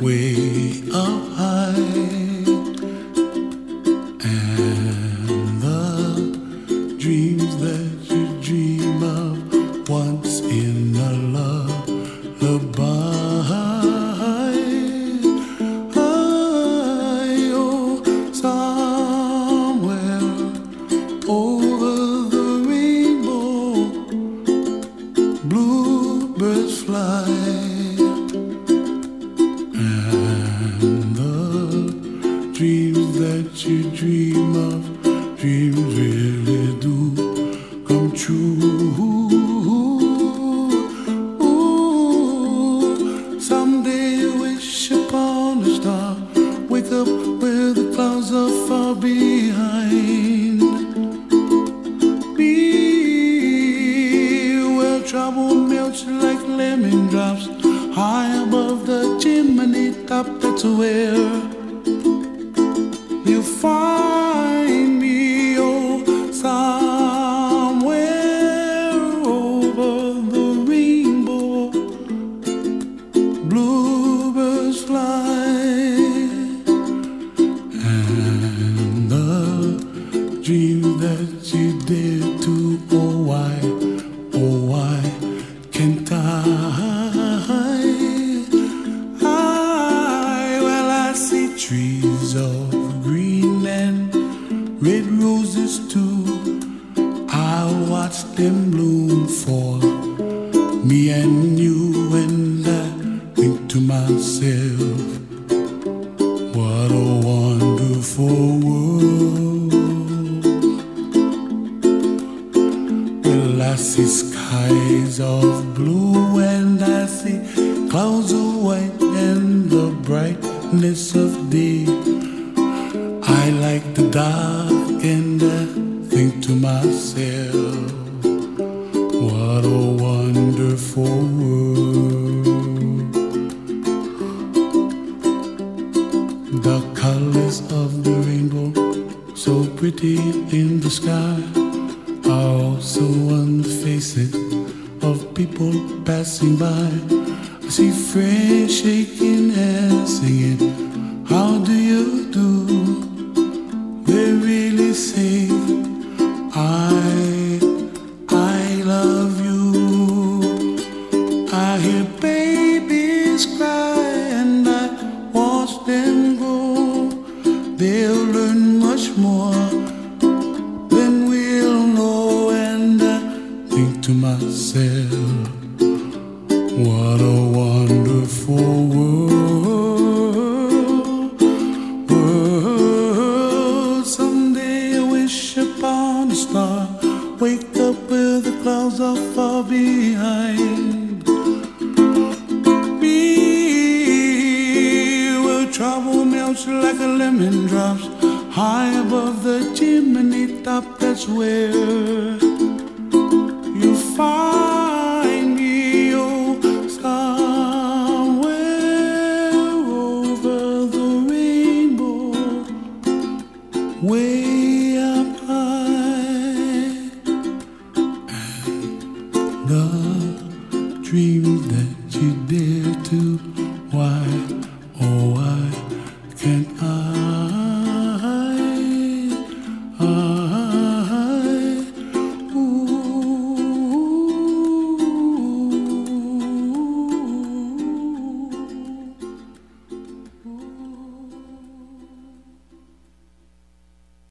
way up high. And the dreams that you dream of once in a lullaby. I, oh, somewhere over the rainbow, bluebirds fly. And the dreams that you dream of, dreams really do come true. Ooh, someday wish upon a star, wake up where the clouds are far behind. Be where trouble melts like lemon drops high above the chimney top. That's where you find me, oh, somewhere over the rainbow. Bluebirds fly, and the dream that you dare to, oh, why, trees of green and red roses too. I watch them bloom for me and you, and I think to myself, what a wonderful world. Well, I see skies of blue and I see clouds of white and the of day. I like the dark and I think to myself, what a wonderful world. The colors of the rainbow, so pretty in the sky, are also on the faces of people passing by. I see friends shaking hands, singing, How do you do? They really say, I, I love you. I hear babies cry and I watch them grow. They'll learn much more than we'll know. And I think to myself, what behind. Be where trouble melts like a lemon drops high above the chimney top. That's where you find me, oh, somewhere over the rainbow, way up high. The dreams that you dare to, why, oh, why can't I?